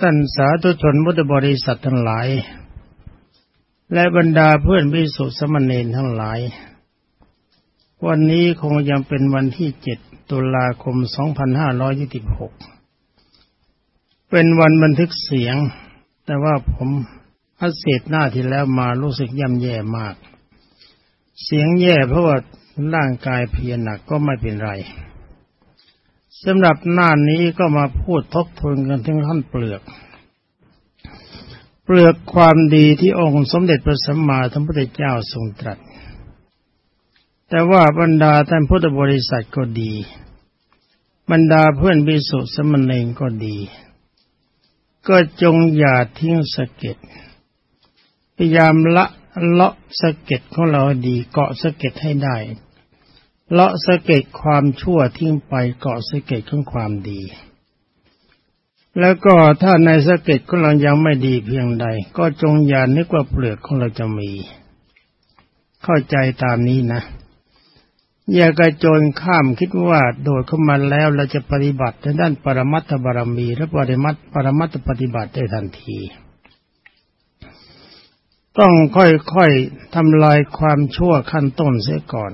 ท่านสาธุชนพุทธบริษัททั้งหลาย และบรรดาเพื่อนพิสุสมณีทั้งหลาย วันนี้คงยังเป็นวันที่เจ็ดตุลาคม 2526 เป็นวันบันทึกเสียง แต่ว่าผมอัดเสบหน้าที่แล้วมารู้สึกย่ำแย่มาก เสียงแย่เพราะว่าร่างกายเพียรหนักก็ไม่เป็นไร สำหรับหน้านี้ก็มาพูดทบทวนกันถึงขั้นเปลือก เปลือกความดีที่องค์สมเด็จพระสัมมาสัมพุทธเจ้าทรงตรัส แต่ว่าบรรดาท่านพุทธบริษัทก็ดี บรรดาเพื่อนบิสุสมณเณรก็ดี ก็จงอย่าทิ้งสะเก็ดพยายามละเลาะสะเก็ดของเราดีเกาะสะเก็ดให้ได้ เลาะสะเก็ดความชั่วทิ้งไปเกาะสะเก็ดของความดี แล้วก็ถ้าในสะเก็ดของเรายังไม่ดีเพียงใด ก็จงอย่านึกว่าเปลือกของเราจะมี เข้าใจตามนี้นะ อย่ากระโจนข้ามคิดว่าโดดเข้ามาแล้วเราจะปฏิบัติในด้านปรมัตถบารมี และปริมัตปรมัตถปฏิบัติได้ทันทีต้องค่อยๆทำลายความชั่วขั้นต้นเสียก่อน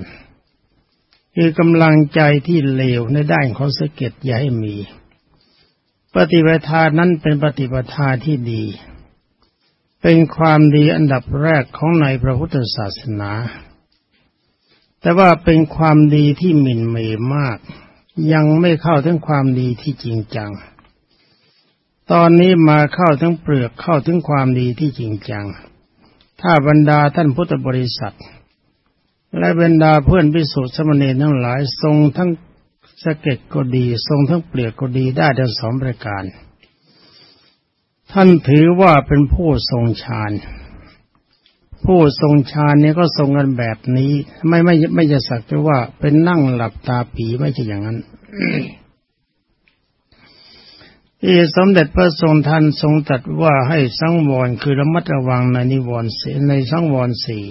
คือกำลังใจที่เลวในด้านของสเก็ตอย่าให้มี ปฏิปทานั้นเป็นปฏิปทาที่ดี เป็นความดีอันดับแรกของในพระพุทธศาสนา แต่ว่าเป็นความดีที่หมิ่นเหมมาก ยังไม่เข้าถึงความดีที่จริงจัง ตอนนี้มาเข้าถึงเปลือกเข้าถึงความดีที่จริงจัง ถ้าบรรดาท่านพุทธบริษัท และบรรดาเพื่อนพิสุทธิสมณีทั้งหลาย ทรงทั้งสะเก็ดก็ดี ทรงทั้งเปลือกก็ดีได้ทั้งสองประการ ท่านถือว่าเป็นผู้ทรงฌานผู้ทรงฌานเนี่ยก็ทรงกันแบบนี้ ไม่ไม่ไม่จะสักแต่ว่าเป็นนั่งหลับตาปีไม่ใช่อย่างนั้นที่สมเด็จพระทรงทันทรงตัดว่าให้สังวรคือระมัดระวังในนิวรณ์ในสังวรสี่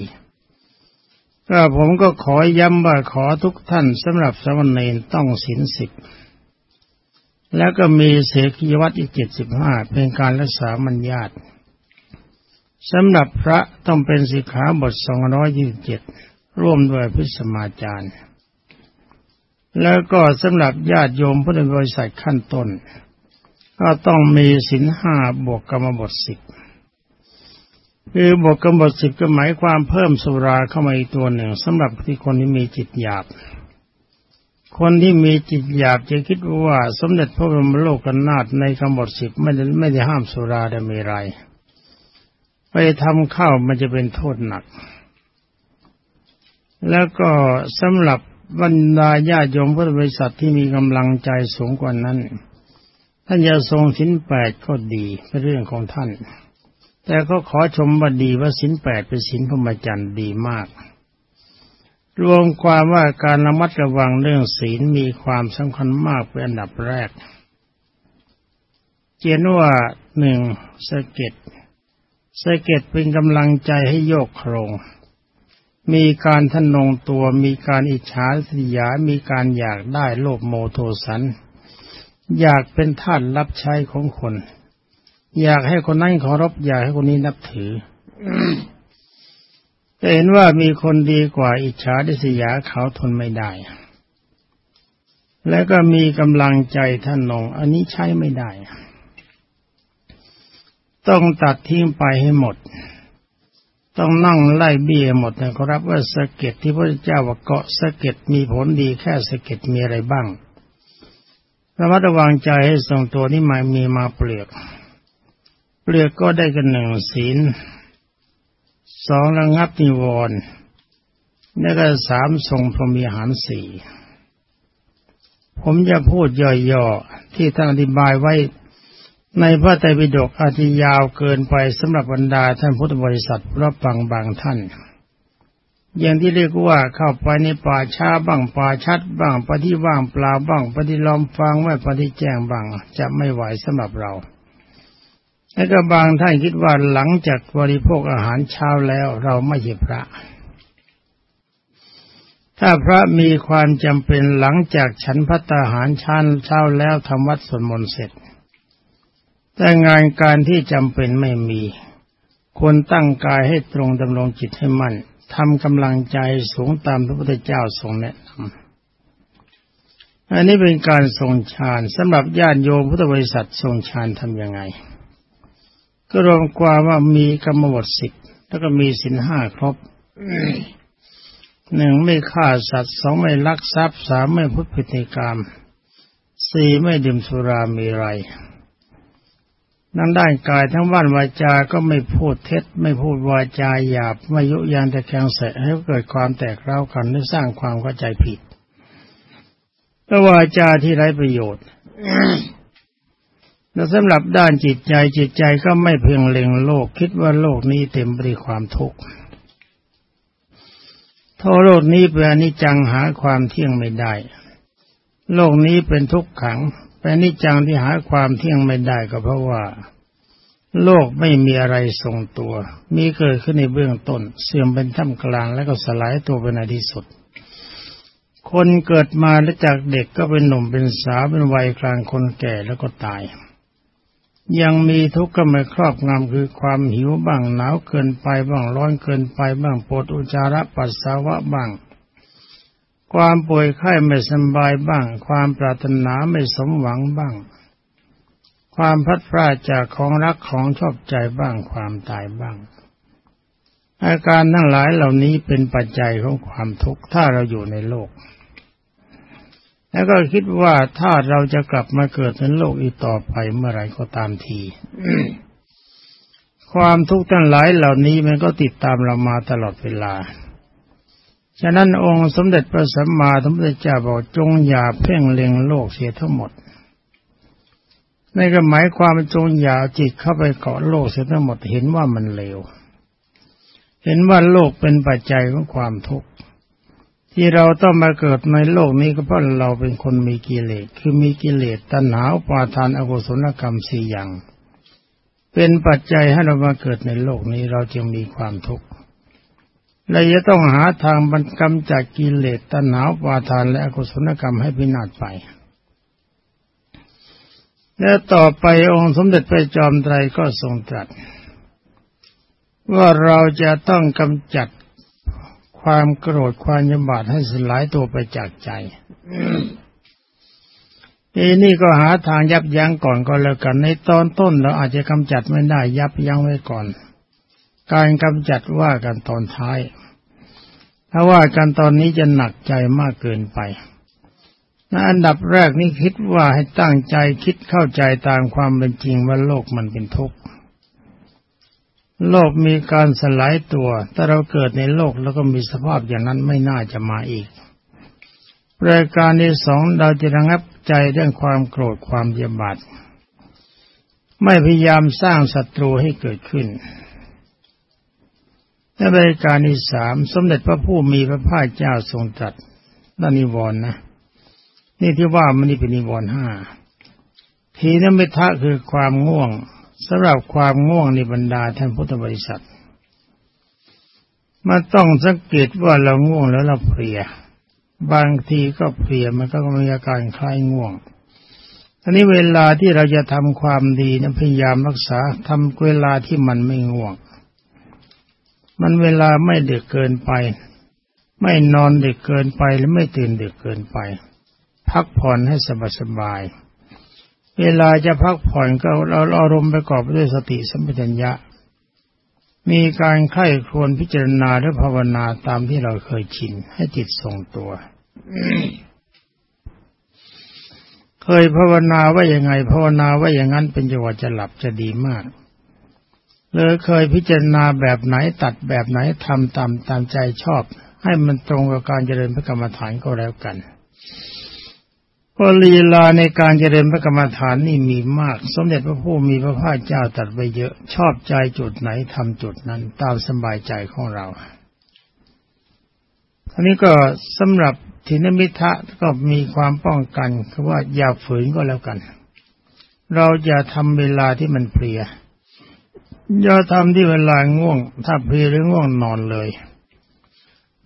ก็ผมก็ขอย้ำว่าขอทุกท่านสำหรับสมณเณรต้องศีลสิบ แล้วก็มีเสกียวัตรอีกเจ็ดสิบห้าเป็นการรักษามัญญาตสำหรับพระต้องเป็นสิกขาบทสองร้อยยี่สิบเจ็ดร่วมด้วยพิสมาจารย์ แล้วก็สำหรับญาติโยมพุทธบริษัทขั้นต้น ก็ต้องมีศีลห้าบวกกรรมบทสิบ คือบทกำหนดสิบก็หมายความเพิ่มสุราเข้ามาอีกตัวหนึ่งสำหรับที่คนที่มีจิตหยาบ คนที่มีจิตหยาบจะคิดว่าสมเด็จพระบรมโลกนาถในกำหนดสิบไม่ได้ไม่ได้ห้ามสุราได้ไม่ไร ไปทำข้าวมันจะเป็นโทษหนัก แล้วก็สำหรับบรรดาญาโยมพุทธบริษัทที่มีกำลังใจสูงกว่านั้น ท่านจะทรงสินแปดก็ดีเป็นเรื่องของท่าน แต่ก็ขอชมว่าดีว่าสินแปดเป็นสินพรหมจรรย์ดีมาก รวมความว่าการระมัดระวังเรื่องศีลมีความสำคัญมากเป็นอันดับแรก เจนว่าหนึ่งสะเก็ดสะเก็ดเป็นกำลังใจให้โยกโครงมีการทนงตัว มีการอิจฉาสิยา มีการอยากได้โลภโมโทสัน อยากเป็นท่านรับใช้ของคน อยากให้คนนั้นเคารพอยากให้คนนี้นับถือแต่เห็นว่ามีคนดีกว่าอิจฉาดิสยาเขาทนไม่ได้ แล้วก็มีกำลังใจท่านนง อันนี้ใช้ไม่ได้ ต้องตัดทิ้งไปให้หมด ต้องนั่งไล่เบี้ยหมดนะครับว่าสะเก็ดที่พระเจ้าว่าเกาะสะเก็ดมีผลดีแค่สะเก็ดมีอะไรบ้างระมัดระวังใจให้ทรงตัวนี้มามีมาเปลือก เลือกก็ได้กันหนึ่งศีลสองระงับนิวรณ์แล้วก็สามทรงพรหมีหารสี่ผมจะพูดย่อๆ ที่ท่านอธิบายไว้ในพระไตรปิฎกอาจจะยาวเกินไปสำหรับบรรดาท่านพุทธบริษัทรับฟังบางท่าน อย่างที่เรียกว่าเข้าไปในป่าช้าบ้างป่าชัดบ้างปฏิว่างเปล่าบ้างปฏิลอมฟังไม่ปฏิแจ้งบ้างจะไม่ไหวสำหรับเรา แล้วก็บางท่านคิดว่าหลังจากบริโภคอาหารเช้าแล้วเราไม่ใช่พระ ถ้าพระมีความจำเป็นหลังจากฉันพัตาหารชานเช้าแล้วทำวัดสวดมนต์เสร็จ แต่งานการที่จำเป็นไม่มีควรตั้งกายให้ตรงดำรงจิตให้มั่นทำกำลังใจสูงตามพระพุทธเจ้าทรงแนะนำอันนี้เป็นการทรงฌานสำหรับญาติโยมพุทธบริษัททรงฌานทำยังไง ก็รวมความว่ามีกรรมบทสิบแล้วก็มีสินห้าครบหนึ่งไม่ฆ่าสัตว์สองไม่ลักทรัพย์สามไม่พุทธิติกรรมสี่ไม่ดื่มสุรามีไรนั่งด้านกายทั้งวันวาจาก็ไม่พูดเท็จ ไม่พูดวาจาหยาบ ไม่ยุยงแต่แข็งเสะให้เกิดความแตกเร้ากันและสร้างความเข้าใจผิดและวาจาที่ไร้ประโยชน์ และสำหรับด้านจิตใจจิตใจก็ไม่เพียงเล็งโลก คิดว่าโลกนี้เต็มไปด้วยความทุกข์ทโลกนี้เป็นอนิจจังหาความเที่ยงไม่ได้ โลกนี้เป็นทุกขังเป็นนิจจังที่หาความเที่ยงไม่ได้ก็เพราะว่า โลกไม่มีอะไรทรงตัว มีเกิดขึ้นในเบื้องต้น เสื่อมเป็นท่ามกลางแล้วก็สลายตัวไปในที่สุด คนเกิดมาแล้วจากเด็กก็เป็นหนุ่มเป็นสาวเป็นวัยกลางคนแก่แล้วก็ตาย ยังมีทุกข์ก็ไม่ครอบงำคือความหิวบ้างหนาวเกินไปบ้างร้อนเกินไปบ้างปวดอุจจาระปัสสาวะบ้าง ความป่วยไข้ไม่สบายบ้าง ความปรารถนาไม่สมหวังบ้าง ความพัดพลาดจากของรักของชอบใจบ้างความตายบ้าง อาการทั้งหลายเหล่านี้เป็นปัจจัยของความทุกข์ถ้าเราอยู่ในโลก แล้วก็คิดว่าถ้าเราจะกลับมาเกิดในโลกอีกต่อไปเมื่อไรก็ตามที ความทุกข์ทั้งหลายเหล่านี้มันก็ติดตามเรามาตลอดเวลา ฉะนั้นองค์สมเด็จพระสัมมาสัมพุทธเจ้าบอกจงอย่าเพ่งเล็งโลกเสียทั้งหมดในก็หมายความจงอย่าจิตเข้าไปเกาะโลกเสียทั้งหมดเห็นว่ามันเลว เห็นว่าโลกเป็นปัจจัยของความทุกข์ ที่เราต้องมาเกิดในโลกนี้ก็เพราะเราเป็นคนมีกิเลส คือมีกิเลสตัณหาปาทานอกุศลกรรมสี่อย่าง เป็นปัจจัยให้เรามาเกิดในโลกนี้เราจึงมีความทุกข์และจะต้องหาทางบรรกำจากกิเลสตัณหาวาทานและอกุศลกรรมให้พินาศไปและต่อไปองค์สมเด็จพระจอมไตรก็ทรงตรัส ว่าเราจะต้องกำจัด ความโกรธความยำบาดให้สลายตัวไปจากใจทีนี่ก็หาทางยับยั้งก่อนก็แล้วกัน ในตอนต้นเราอาจจะกำจัดไม่ได้ ยับยั้งไว้ก่อน การกำจัดว่ากันตอนท้าย ถ้าว่ากันตอนนี้จะหนักใจมากเกินไปนอันดับแรกนี่คิดว่าให้ตั้งใจคิดเข้าใจตามความเป็นจริงว่าโลกมันเป็นทุกข์ โลกมีการสลายตัวถ้าเราเกิดในโลกแล้วก็มีสภาพอย่างนั้นไม่น่าจะมาอีก รายการที่สองเราจะระงับใจเรื่องความโกรธความเยียบาดไม่พยายามสร้างศัตรูให้เกิดขึ้นและบริการที่สามสมเด็จพระผู้มีพระภาคเจ้าทรงตรัสด้านนิวรณ์นะ นี่ที่ว่ามันนี่เป็นนิวรณ์ห้าทีนั้นไม่ทะคือความง่วง สำหรับความง่วงในบรรดาท่านพุทธบริษัทมันต้องสังเกตว่าเราง่วงแล้วเราเพลีย บางทีก็เพลียมันก็มีอาการคล้ายง่วงอันนี้เวลาที่เราจะทำความดีนะพยายามรักษาทำเวลาที่มันไม่ง่วง มันเวลาไม่เดึกเกินไป ไม่นอนดึกเกินไปและไม่ตื่นดึกเกินไป พักผ่อนให้สบายสบาย เวลาจะพักผ่อนก็เราอารมณ์ประกอบด้วยสติสัมปชัญญะ มีการไข้ควรพิจารณาและภาวนาตามที่เราเคยชินให้จิตทรงตัว เคยภาวนาว่ายังไง ภาวนาว่าอย่างนั้นเป็นจังหวะจะหลับจะดีมากเลยเคยพิจารณาแบบไหนตัดแบบไหนทำตามตามใจชอบ ให้มันตรงกับการเจริญพระกรรมฐานก็แล้วกัน พอลีลาในการเจริญพระกรรมฐานนี่มีมาก สมเด็จพระผู้มีพระภาคเจ้าตัดไปเยอะชอบใจจุดไหนทำจุดนั้นตามสบายใจของเราทีนี้ก็สำหรับทินมิทะก็มีความป้องกันคือว่าอย่าฝืนก็แล้วกัน เราจะทำเวลาที่มันเพลีย อย่าทำที่เวลาง่วง ถ้าเพลียหรือง่วงนอนเลย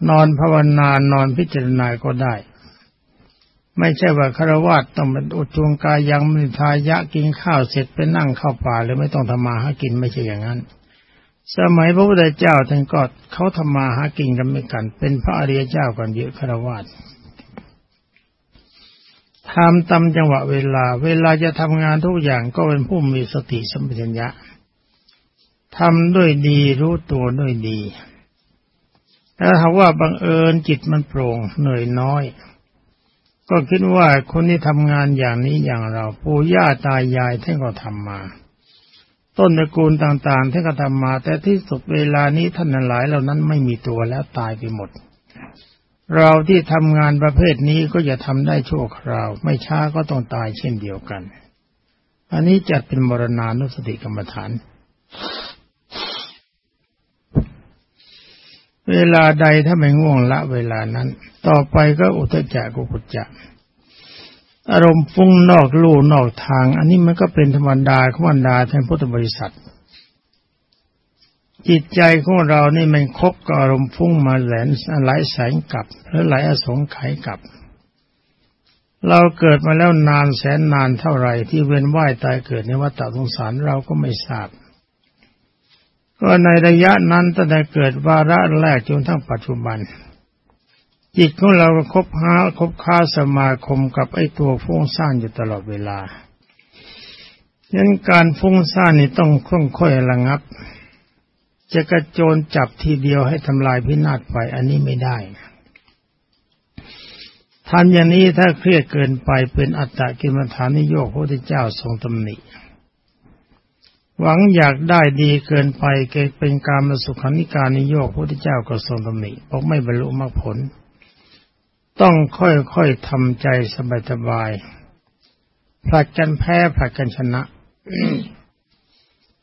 นอนภาวนานอนพิจารณาก็ได้ ไม่ใช่ว่าคารวะต้องเป็นอุจงกายังมิทายะกินข้าวเสร็จไปนั่งเข้าป่าหรือไม่ต้องทำมาหากินไม่ใช่อย่างนั้น สมัยพระพุทธเจ้าท่านก็เขาทำมาหากินกันไม่กัน เป็นพระอริยเจ้ากันเยอะคารวะทำตามจังหวะเวลา เวลาจะทำงานทุกอย่างก็เป็นผู้มีสติสัมปชัญญะทำด้วยดีรู้ตัวด้วยดีถ้าหากว่าบังเอิญจิตมันโปร่งเหนื่อยน้อย ก็คิดว่าคนที่ทำงานอย่างนี้อย่างเรา ปู่ย่าตายายท่านก็ทำมา ต้นตระกูลต่างๆท่านก็ทำมา แต่ที่สุดเวลานี้ท่านหลายเหล่านั้นไม่มีตัวแล้วตายไปหมด เราที่ทำงานประเภทนี้ก็จะทำได้ชั่วคราว ไม่ช้าก็ต้องตายเช่นเดียวกัน อันนี้จัดเป็นมรณานุสติกรรมฐานเวลาใดถ้าไม่ง่วงละเวลานั้น ต่อไปก็อุตจักกุกุจจะอารมณ์ฟุ้งนอกลู่นอกทาง อันนี้มันก็เป็นธรรมดาของบรรดาท่านพุทธบริษัท จิตใจของเรานี่มันคบกับอารมณ์ฟุ้งมาแหลนหลายแสงกับหรือหลายอสงไขยกับ เราเกิดมาแล้วนานแสนนานเท่าไหร่ที่เวียนว่ายตายเกิดในวัฏสงสารเราก็ไม่ทราบก็ในระยะนั้นตั้งแต่เกิดวาระแรกจนทั้งปัจจุบัน จิตของเราก็คบหาคบค้าสมาคมกับไอ้ตัวฟุ้งซ่านอยู่ตลอดเวลาดังการฟุ้งซ่านนี่ต้องค่อยๆระงับ จะกระโจนจับทีเดียวให้ทำลายพินาศไปอันนี้ไม่ได้ทำอย่างนี้ถ้าเครียดเกินไปเป็นอัตตกิมฐานิโยคพระพุทธเจ้าทรงตำหนิหวังอยากได้ดีเกินไปเกิดเป็นการมาสุขานิการนิโยกพระพุทธเจ้าก็ทรงตำหนิบอกไม่บรรลุมรรคผล ต้องค่อยๆทำใจสบายๆผลัดกันแพ้ผลัดกันชนะ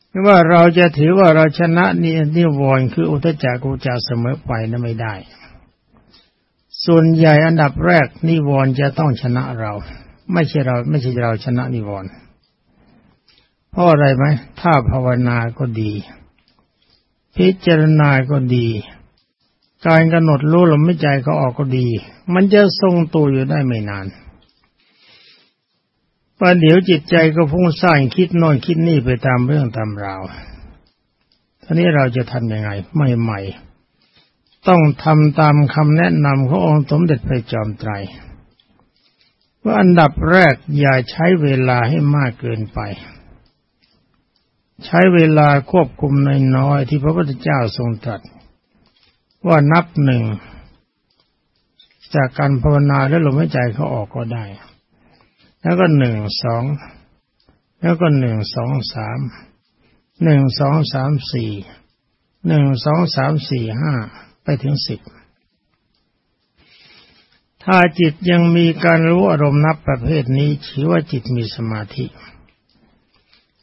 ไม่ว่าเราจะถือว่าเราชนะนี่นิวรณ์คืออุตจักกุจาเสมอไปนั้นไม่ได้ ส่วนใหญ่อันดับแรกนิวรณ์จะต้องชนะเรา ไม่ใช่เรา ไม่ใช่เราชนะนิวรณ์เพราะอะไรไหมถ้าภาวนาก็ดี พิจารณาก็ดี การกำหนดรู้ลมไม่ใจก็ออกก็ดี มันจะทรงตัวอยู่ได้ไม่นานประเดี๋ยวจิตใจก็พุ่งสร้างคิดโน่นคิดนี่ไปตามเรื่องตามราวท่านี้เราจะทำยังไงไม่ใหม่ต้องทำตามคำแนะนำขององค์สมเด็จพระจอมไตรว่าอันดับแรกอย่าใช้เวลาให้มากเกินไป ใช้เวลาควบคุมน้อยๆที่พระพุทธเจ้าทรงตรัส ว่านับหนึ่งจากการภาวนาแล้วลมหายใจเขาออกก็ได้ แล้วก็หนึ่งสอง แล้วก็หนึ่งสองสาม หนึ่งสองสามสี่ หนึ่งสองสามสี่ห้าไปถึงสิบ ถ้าจิตยังมีการรู้อารมณ์นับประเภทนี้ชื่อว่าจิตมีสมาธิ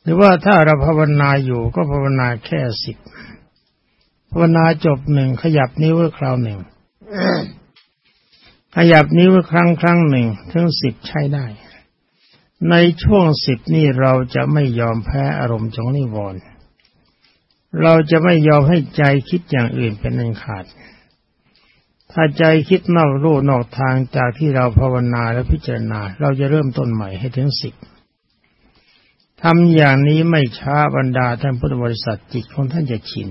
หรือว่าถ้าเราภาวนาอยู่ก็ภาวนาแค่สิบ ภาวนาจบหนึ่งขยับนิ้วคราวหนึ่งขยับนิ้วครั้งครั้งหนึ่งถึงสิบใช้ได้ ในช่วงสิบนี้เราจะไม่ยอมแพ้อารมณ์จงนิวรณ์เราจะไม่ยอมให้ใจคิดอย่างอื่นเป็นอันขาด ถ้าใจคิดนอกรูนอกทางจากที่เราภาวนาและพิจารณา เราจะเริ่มต้นใหม่ให้ถึงสิบทำอย่างนี้ไม่ช้าบรรดาท่านพุทธบริษัทจิตของท่านจะชิน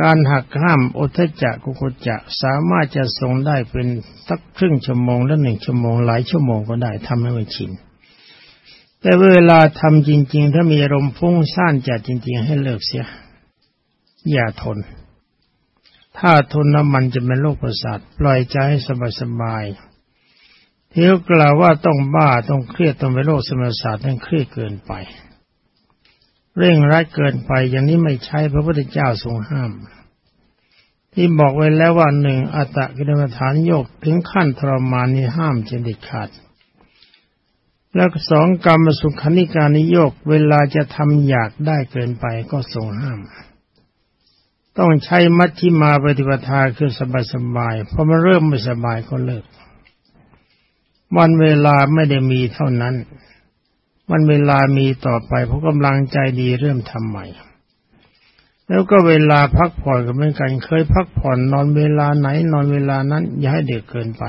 การหักห้ามอุทจักกุกุจะสามารถจะทรงได้เป็นสักครึ่งชั่วโมงและหนึ่งชั่วโมงหลายชั่วโมงก็ได้ทำให้มันชินแต่เวลาทำจริง ๆ ถ้ามีอารมณ์ฟุ้งซ่านจัดจริง ๆ ให้เลิกเสีย อย่าทน ถ้าทนน้ำมันจะเป็นโรคประสาทปล่อยใจให้สบายๆที่เขากล่าวว่าต้องบ้าต้องเครียดต้องไปโรคสมศาสตร์นั่นเครียดเกินไป เร่งรัดเกินไปอย่างนี้ไม่ใช่พระพุทธเจ้าทรงห้าม ที่บอกไว้แล้วว่าหนึ่งอัตตะกิรมฐานโยกถึงขั้นทรมานนี้ห้ามจะเด็ดขาด แล้วสองกรรมสุขานิการนิโยกเวลาจะทำอยากได้เกินไปก็ทรงห้าม ต้องใช้มัชฌิมาปฏิปทาคือสบายๆพอมันเริ่มไม่สบายก็เลิกวันเวลาไม่ได้มีเท่านั้น วันเวลามีต่อไปเพราะกำลังใจดีเริ่มทำใหม่ แล้วก็เวลาพักผ่อนก็เหมือนกันเคยพักผ่อนนอนเวลาไหน นอนเวลานั้น อย่าให้เด็กเกินไป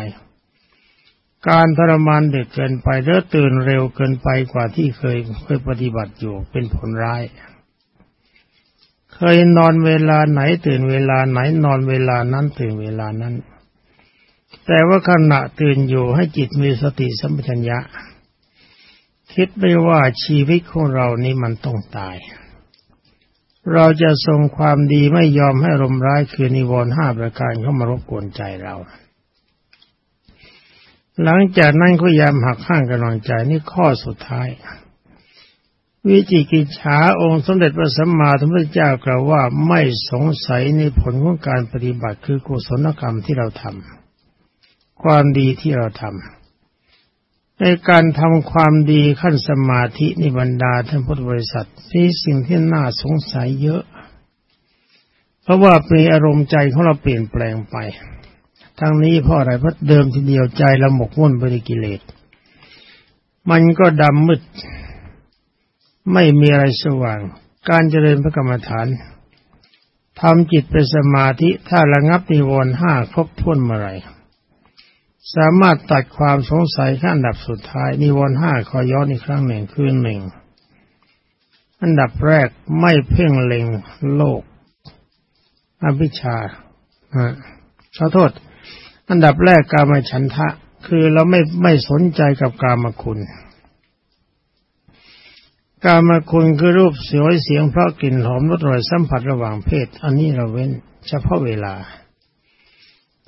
การทรมานเด็กเกินไปหรือตื่นเร็วเกินไปกว่าที่เคยเคยปฏิบัติอยู่เป็นผลร้าย เคยนอนเวลาไหนตื่นเวลาไหนนอนเวลานั้นตื่นเวลานั้น แต่ว่าขณะตื่นอยู่ให้จิตมีสติสัมปชัญญะ คิดไม่ว่าชีวิตของเรานี้มันต้องตาย เราจะทรงความดีไม่ยอมให้ลมร้ายคือนิวรณ์ห้าประการเข้ามารบกวนใจเรา หลังจากนั้นก็ยามหักข้างกำลังใจนี่ข้อสุดท้าย วิจิกิจฉาองค์สมเด็จพระสัมมาสัมพุทธเจ้ากล่าวว่าไม่สงสัยในผลของการปฏิบัติคือกุศลกรรมที่เราทำความดีที่เราทำ ในการทำความดีขั้นสมาธินิบรรดาท่านพุทธบริษัทมีสิ่งที่น่าสงสัยเยอะ เพราะว่าเป็นอารมณ์ใจของเราเปลี่ยนแปลงไป ทั้งนี้เพราะอะไรเพราะเดิมทีเดียวใจเราหมกมุ่นไปในกิเลส มันก็ดำมืด ไม่มีอะไรสว่าง การเจริญพระกรรมฐานทำจิตเป็นสมาธิถ้าระงับนิวรณ์ห้าครบถ้วนเมื่อไร สามารถตัดความสงสัยขั้นดับสุดท้ายนิวรณ์ห้าขอย้อนอีกครั้งหนึ่งคือหนึ่งอันดับแรกไม่เพ่งเล็งโลก อภิชาขอโทษ อันดับแรกกามฉันทะ คือเราไม่ไม่สนใจกับกามคุณ กามคุณคือรูปสวยเสียงเพราะกลิ่นหอมรสอร่อยสัมผัสระหว่างเพศ อันนี้เราเว้น เฉพาะเวลา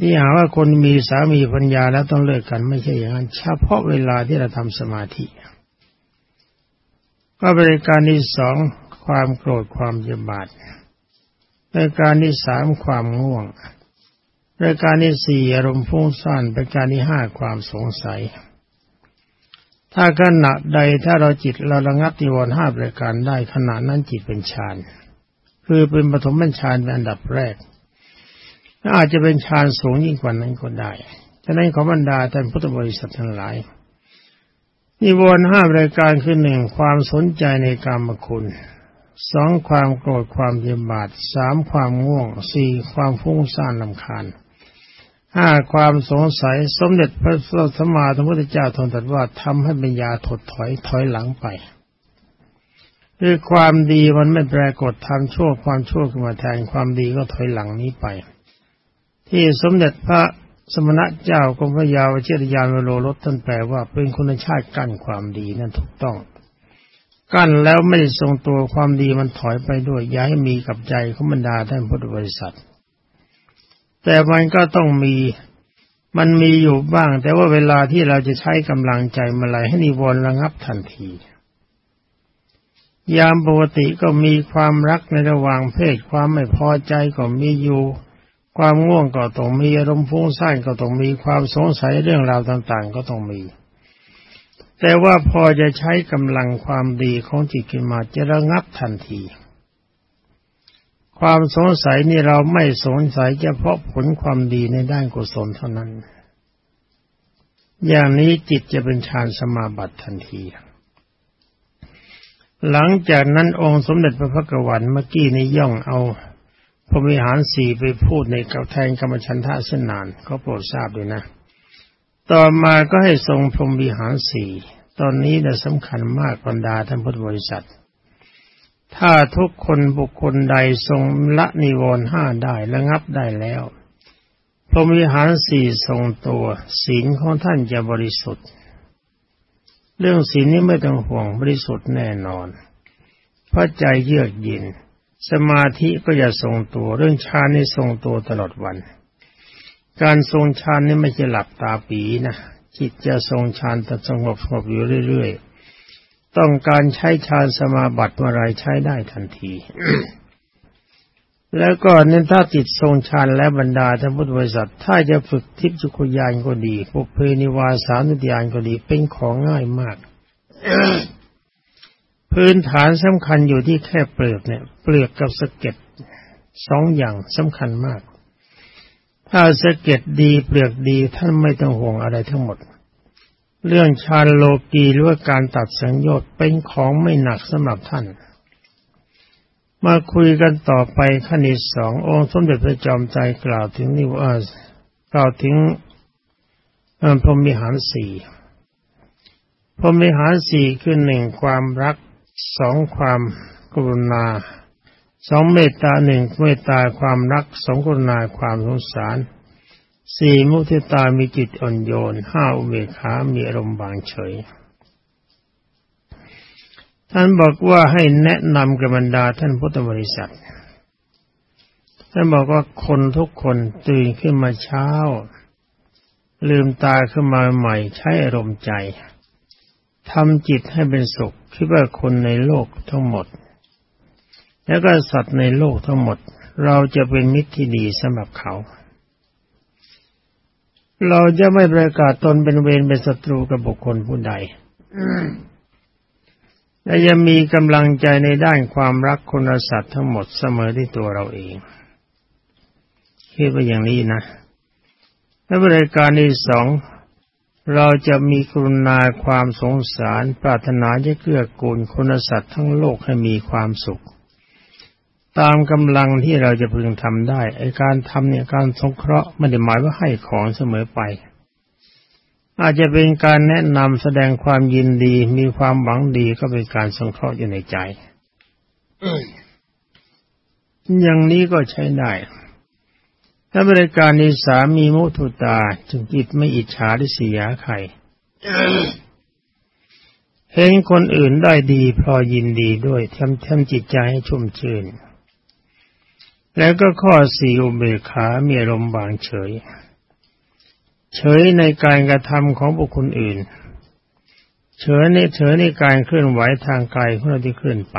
นี่หาว่าคนมีสามีปัญญาแล้วต้องเลิกกันไม่ใช่อย่างนั้นเฉพาะเวลาที่เราทำสมาธิก็บริการที่สองความโกรธความเจ็บาดบริการที่สามความง่วงรายการที่สี่อารมณ์ฟุ้งซ่านประการที่ห้าความสงสัย ถ้าขณะใดถ้าเราจิตเราระงับติวรห้าประการได้ขณะนั้นจิตเป็นฌานคือเป็นปฐมเป็นฌานเป็นอันดับแรก อาจจะเป็นฌานสูงยิ่งกว่านั้นก็ได้ฉะนั้นขอบรรดาท่านพุทธบริษัททั้งหลายนิวรณ์ห้ารายการคือหนึ่งความสนใจในกรรมคุณสองความโกรธความเยียบาดสามความง่วงสี่ความฟุ้งซ่านลำคาญห้าความสงสัยสมเด็จพระสัมมาสัมพุทธเจ้าทรงตรัสว่าทำให้ปัญญาถดถอยถอยหลังไปคือความดีมันไม่ปรากฏทำชั่วความชั่วขึ้นมาแทนความดีก็ถอยหลังนี้ไป ที่สมเด็จพระสมณะเจ้ากรมพระยาวเชตยานวโรรสท่านแปลว่าเป็นคุณชาติกั้นความดีนั่นถูกต้อง กั้นแล้วไม่ทรงตัวความดีมันถอยไปด้วยย้ายมีกับใจของบรรดาท่านพุทธบริษัท แต่มันก็ต้องมีมันมีอยู่บ้าง แต่ว่าเวลาที่เราจะใช้กำลังใจมาไหลให้นิวรณ์ระงับทันที ยามปกติก็มีความรักในระหว่างเพศความไม่พอใจก็มีอยู่ ความง่วงก็ต้องมีอารมณ์ฟุ้งซ่านก็ต้องมีความสงสัยเรื่องราวต่าง ๆ ก็ต้องมี แต่ว่าพอจะใช้กำลังความดีของจิตขึ้นมาจะระงับทันที ความสงสัยนี่เราไม่สงสัยเฉพาะผลความดีในด้านกุศลเท่านั้น อย่างนี้จิตจะเป็นฌานสมาบัติทันทีหลังจากนั้นองค์สมเด็จพระพักวันเมื่อกี้นี้ย่องเอา พระวิหารสี่ไปพูดในกับแทนกรรมชันทะเสนานก็โปรดทราบด้วยนะ ต่อมาก็ให้ทรงพรมวิหารสี่ตอนนี้นะสำคัญมากบรรดาท่านพุทธบริษัท ถ้าทุกคนบุคคลใดทรงละนิวรณ์ห้าได้ระงับได้แล้วพรหมวิหารสี่ทรงตัวศีลของท่านจะบริสุทธิ์ เรื่องศีลนี้ไม่ต้องห่วงบริสุทธิ์แน่นอน เพราะใจเยือกเย็น สมาธิก็จะทรงตัว เรื่องฌานนี่ทรงตัวตลอดวัน การทรงฌานนี่ไม่ใช่หลับตาปีนะจิตจะทรงฌานแต่สงบสงบอยู่เรื่อยๆ ต้องการใช้ฌานสมาบัติเมื่อไรใช้ได้ทันที แล้วก็เน้นถ้าติดทรงฌานและบรรดาท่านพุทธบริษัท ถ้าจะฝึกทิพย์จุคยานก็ดีปุเพนิวาสานุญาณก็ดีเป็นของง่ายมาก พื้นฐานสำคัญอยู่ที่แค่เปลือกเนี่ย เปลือกกับสะเก็ดสองอย่างสำคัญมาก ถ้าสะเก็ดดีเปลือกดีท่านไม่ต้องห่วงอะไรทั้งหมด เรื่องฌาโลกีหรือว่าการตัดสังโยชน์เป็นของไม่หนักสำหรับท่าน มาคุยกันต่อไปขั้นที่สององค์สมเด็จพระจอมใจกล่าวถึงนิวาสกล่าวถึงพรหมิหารสี่พรหมิหารสี่คือหนึ่งความรัก สองความกรุณาสองเมตตาหนึ่งเมตตาความรักสองกรุณาความสงสารสี่มุทิตามีจิตอ่อนโยนห้าอุเบกขามีอารมณ์บางเฉย ท่านบอกว่าให้แนะนำกับบรรดาท่านพุทธบริษัท ท่านบอกว่าคนทุกคนตื่นขึ้นมาเช้า ลืมตาขึ้นมาใหม่ใช้อารมณ์ใจ ทำจิตให้เป็นสุขคิดว่าคนในโลกทั้งหมด แล้วก็สัตว์ในโลกทั้งหมด เราจะเป็นมิตรที่ดีสำหรับเขา เราจะไม่ประกาศตนเป็นเวรเป็นศัตรูกับบุคคลผู้ใดและยังมีกำลังใจในด้านความรักคนสัตว์ทั้งหมดเสมอที่ตัวเราเองคิดว่าอย่างนี้นะและบริการที่สอง เราจะมีกรุณาความสงสาร ปรารถนาจะเกื้อกูลคนสัตว์ทั้งโลกให้มีความสุข ตามกำลังที่เราจะพึงทำได้ไอการทำเนี่ยการสงเคราะห์ไม่ได้หมายว่าให้ของเสมอไป อาจจะเป็นการแนะนำแสดงความยินดี มีความหวังดีก็เป็นการสงเคราะห์อยู่ในใจอย่างนี้ก็ใช้ได้ ถ้าบริการนี้สามีมุทุตาจึงจิตไม่อิจฉาริษยใครเห็นคนอื่นได้ดีพอยินดีด้วยทำทำจิตใจให้ชุ่มชื่น แล้วก็ข้อสี่อุเบกขามีอารมณ์บางเฉย เฉยในการกระทำของบุคคลอื่น เฉยในเฉยในการเคลื่อนไหวทางกายของเราที่เคลื่อนไป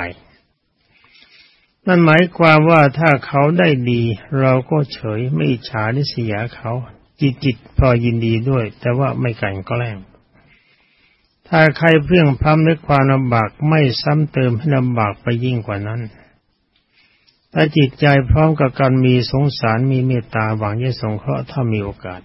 นั่นหมายความว่าถ้าเขาได้ดี เราก็เฉยไม่ฉานิสยาเขา จิตจิตพอยินดีด้วย แต่ว่าไม่กันแกล้ง ถ้าใครเพื่องพร้ำด้วยความลำบากไม่ซ้ำเติมให้ลำบากไปยิ่งกว่านั้นถ้าจิตใจพร้อมกับการมีสงสารมีเมตตาหวังจะสงเคราะห์ถ้ามีโอกาส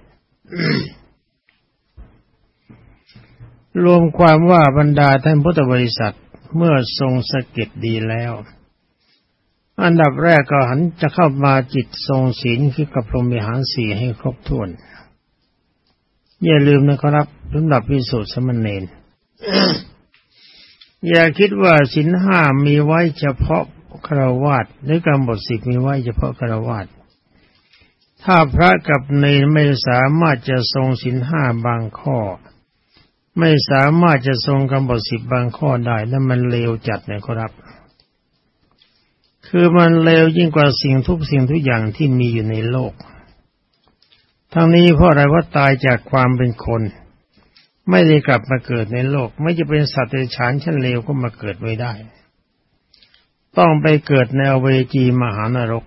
รวมความว่าบรรดาท่านพุทธบริษัทเมื่อทรงสะเก็ดดีแล้ว อันดับแรกก็หันจะเข้ามาจิตทรงศีลคือกับพรหมิหารสี่ให้ครบถ้วน อย่าลืมนะครับสำหรับพิสูจน์สมณเณรอย่าคิดว่าศีลห้ามีไว้เฉพาะคราวาสหรือกรรมบทสิบมีไว้เฉพาะคราวาสถ้าพระกับเนรไม่สามารถจะทรงศีลห้าบางข้อ ไม่สามารถจะทรงกรรมบทสิบบางข้อได้นั่นมันเลวจัดนะครับ คือมันเลวยิ่งกว่าสิ่งทุกสิ่งทุกอย่างที่มีอยู่ในโลก ทั้งนี้เพราะอะไรว่าตายจากความเป็นคน ไม่ได้กลับมาเกิดในโลก ไม่จะเป็นสัตว์เดรัจฉานชั้นเลวก็มาเกิดไว้ได้ ต้องไปเกิดในเวจีมหานรก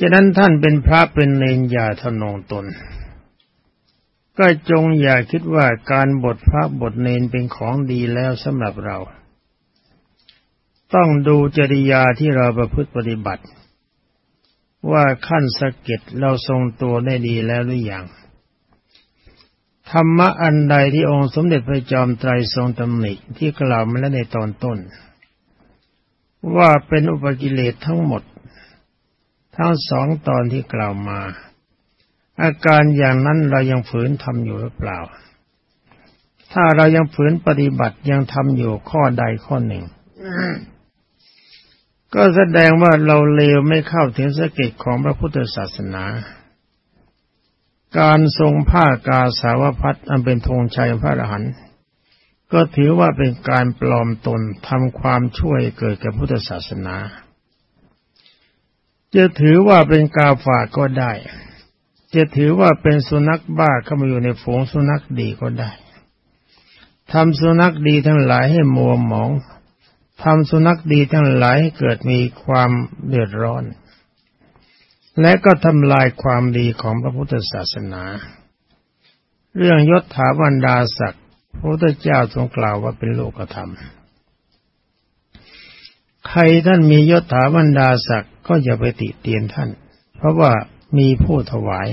ฉะนั้นท่านเป็นพระเป็นเลนอย่าทนงตน ก็จงอย่าคิดว่าการบทพระบทเนนเป็นของดีแล้วสำหรับเรา ต้องดูจริยาที่เราประพฤติปฏิบัติ ว่าขั้นสะเก็ดเราทรงตัวได้ดีแล้วหรือยัง ธรรมะอันใดที่องค์สมเด็จพระจอมไตรทรงตำหนิที่กล่าวมาแล้วในตอนต้น ว่าเป็นอุปกิเลสทั้งหมด ทั้งสองตอนที่กล่าวมา อาการอย่างนั้นเรายังฝืนทำอยู่หรือเปล่า ถ้าเรายังฝืนปฏิบัติยังทำอยู่ข้อใดข้อหนึ่ง ก็แสดงว่าเราเลวไม่เข้าถึงสเกตของพระพุทธศาสนา การทรงผ้ากาสาวพัดอันเป็นธงชัยพระอรหันต์ก็ถือว่าเป็นการปลอมตนทำความช่วยเกิดกับพุทธศาสนา จะถือว่าเป็นกาฝากก็ได้ จะถือว่าเป็นสุนัขบ้าเข้ามาอยู่ในฝูงสุนัขดีก็ได้ทำสุนัขดีทั้งหลายให้มัวหมอง ทำสุนัขดีทั้งหลายให้เกิดมีความเดือดร้อน และก็ทำลายความดีของพระพุทธศาสนา เรื่องยศถาบรรดาศักดิ์พระพุทธเจ้าทรงกล่าวว่าเป็นโลกธรรม ใครท่านมียศถาบรรดาศักดิ์ก็อย่าไปติเตียนท่าน เพราะว่ามีผู้ถวาย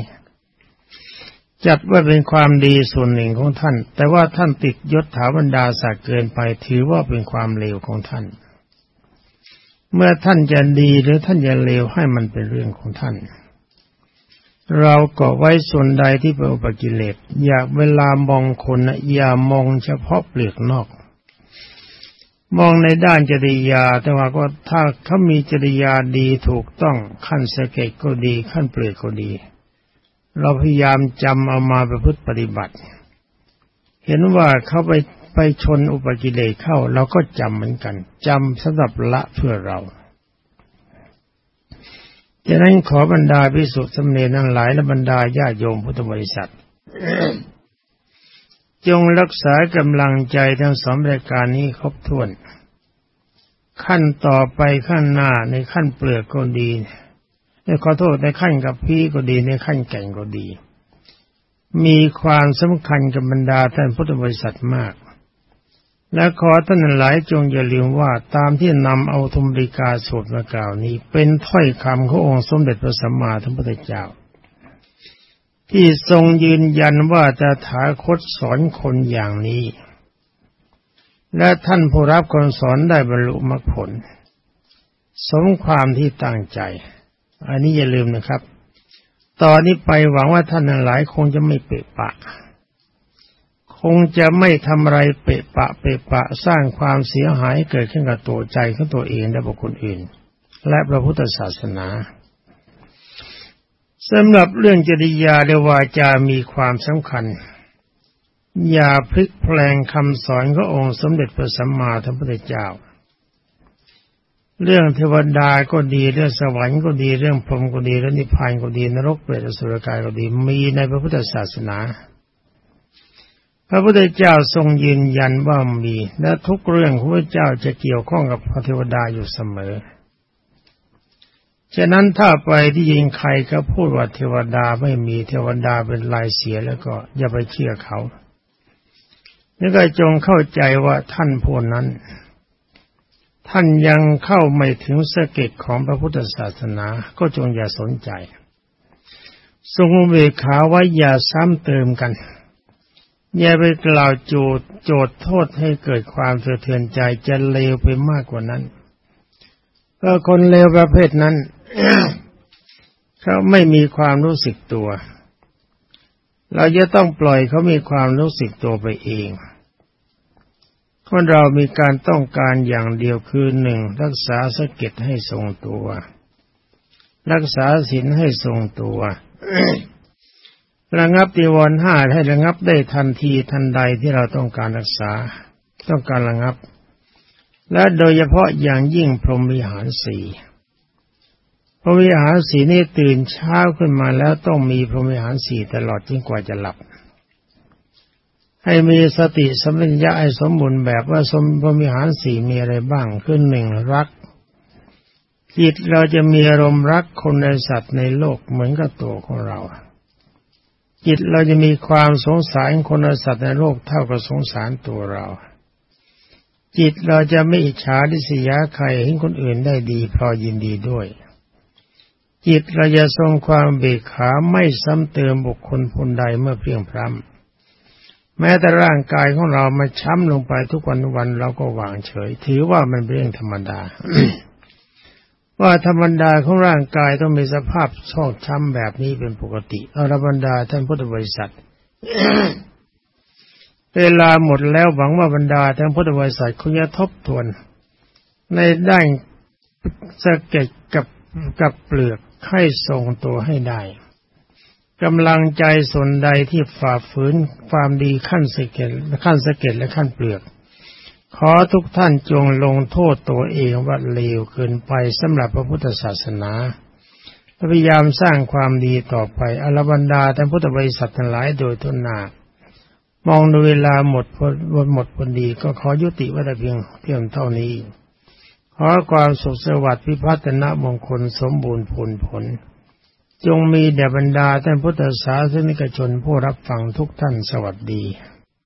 จัดว่าเป็นความดีส่วนหนึ่งของท่าน แต่ว่าท่านติดยศถาบรรดาศักดิ์เกินไปถือว่าเป็นความเลวของท่าน เมื่อท่านจะดีหรือท่านจะเลวให้มันเป็นเรื่องของท่าน เราเกาะไว้ส่วนใดที่เป็นอุปกิเลสอยากเวลามองคนอย่ามองเฉพาะเปลือกนอก มองในด้านจริยา แต่ว่าก็ถ้าเขามีจริยาดีถูกต้องขั้นสเกตก็ดีขั้นเปลือกก็ดี เราพยายามจำเอามาประพฤติปฏิบัติ เห็นว่าเขาไปไปชนอุปกิเลสเข้า เราก็จำเหมือนกันจำสำหรับละเพื่อเราฉะนั้นขอบรรดาพิสุทธิ์สมเนทั้งหลายและบรรดาญาโยมพุทธบริษัท จงรักษากำลังใจทั้งสองรายการนี้ครบถ้วน ขั้นต่อไปขั้นหน้าในขั้นเปลือกก็ดีใน ขอโทษในขั้นกับพี่ก็ดีในขั้นแก่งก็ดี มีความสำคัญกับบรรดาท่านพุทธบริษัทมาก และขอท่านหลายจงอย่าลืมว่าตามที่นำเอาธรรมริกาสวดมากล่าวนี้ เป็นถ้อยคำขององค์สมเด็จพระสัมมาสัมพุทธเจ้า ที่ทรงยืนยันว่าจะถาคตสอนคนอย่างนี้ และท่านผู้รับคนสอนได้บรรลุมรรคผล สมความที่ตั้งใจ อันนี้อย่าลืมนะครับ ตอนนี้ไปหวังว่าท่านหลายคงจะไม่เปะปะ คงจะไม่ทำอะไรเปะปะ เปะปะสร้างความเสียหายเกิดขึ้นกับตัวใจของตัวเองและบุคคลอื่น และพระพุทธศาสนาสำหรับเรื่องจริยาและวาจามีความสำคัญ อย่าพลิกแปลงคำสอนขององค์สมเด็จพระสัมมาสัมพุทธเจ้า เรื่องเทวดาก็ดีเรื่องสวรรค์ก็ดีเรื่องพรหมก็ดีเรื่องนิพพานก็ดีนรกเปรตสุรกายก็ดีมีในพระพุทธศาสนา พระพุทธเจ้าทรงยืนยันว่ามีและทุกเรื่องพระเจ้าจะเกี่ยวข้องกับพระเทวดาอยู่เสมอฉะนั้นถ้าไปที่ยิงใครก็พูดว่าเทวดาไม่มีเทวดาเป็นลายเสียแล้วก็อย่าไปเชื่อเขาแล้วก็จงเข้าใจว่าท่านผู้นั้น ท่านยังเข้าไม่ถึงสเกตของพระพุทธศาสนาก็จงอย่าสนใจ ทรงเวขาว่าอย่าซ้ำเติมกัน อย่าไปกล่าวโจทโจทโทษให้เกิดความสะเทือนใจจะเลวไปมากกว่านั้นก็คนเลวประเภทนั้นเขาไม่มีความรู้สึกตัว เราจะต้องปล่อยเขามีความรู้สึกตัวไปเอง คนเรามีการต้องการอย่างเดียวคือหนึ่งรักษาสกิจให้ทรงตัว รักษาศีลให้ทรงตัวระงับตีวรห้าให้ระงับได้ทันทีทันใดที่เราต้องการรักษา ต้องการระงับ และโดยเฉพาะอย่างยิ่งพรหมวิหารสี่พรหมวิหารสีนี่ตื่นเช้าขึ้นมาแล้วต้องมีพรหมวิหารสี่ตลอดจนกว่าจะหลับ ให้มีสติสมัญญาให้สมบูรณ์แบบว่าสมพรหมวิหารสี่มีอะไรบ้างขึ้นหนึ่งรัก จิตเราจะมีอารมณ์รักคนในสัตว์ในโลกเหมือนกับตัวของเรา จิตเราจะมีความสงสารคนในสัตว์ในโลกเท่ากับสงสารตัวเรา จิตเราจะไม่อิจฉาดิสยาใครเห็นคนอื่นได้ดีพอยินดีด้วย จิตเราจะทรงความเบิกขาไม่ซ้ำเติมบุคคลคนใดเมื่อเพียงพร้ำ แม้แต่ร่างกายของเรามาช้ำลงไปทุกวันวันเราก็วางเฉย ถือว่ามันเป็นเรื่องธรรมดา ว่าธรรมดาของร่างกายต้องมีสภาพชอกช้ำแบบนี้เป็นปกติอรบรรดาท่านพุทธบริษัทเวลาหมดแล้วหวังว่าบรรดาท่านพุทธบริษัทคงจะทบทวน ในด้านสะเก็ดกับกับเปลือกให้ทรงตัวให้ได้ กำลังใจส่วนใดที่ฝ่าฝืนความดีขั้นสเก็ดขั้นสเก็ดและขั้นเปลือก ขอทุกท่านจงลงโทษตัวเองว่าเลวเกินไปสำหรับพระพุทธศาสนาพยายามสร้างความดีต่อไปอรบรรดาท่านพุทธบริษัททั้งหลายโดยทุนนามองดูเวลาหมดพอหมดพอดีก็ขอยุติวัตเพียงเพียงเท่านี้ ขอความสุขสวัสดิ์พิพัฒนมงคลสมบูรณ์ผลผล จงมีแด่บรรดาท่านพุทธศาสนิกชนผู้รับฟังทุกท่านสวัสดี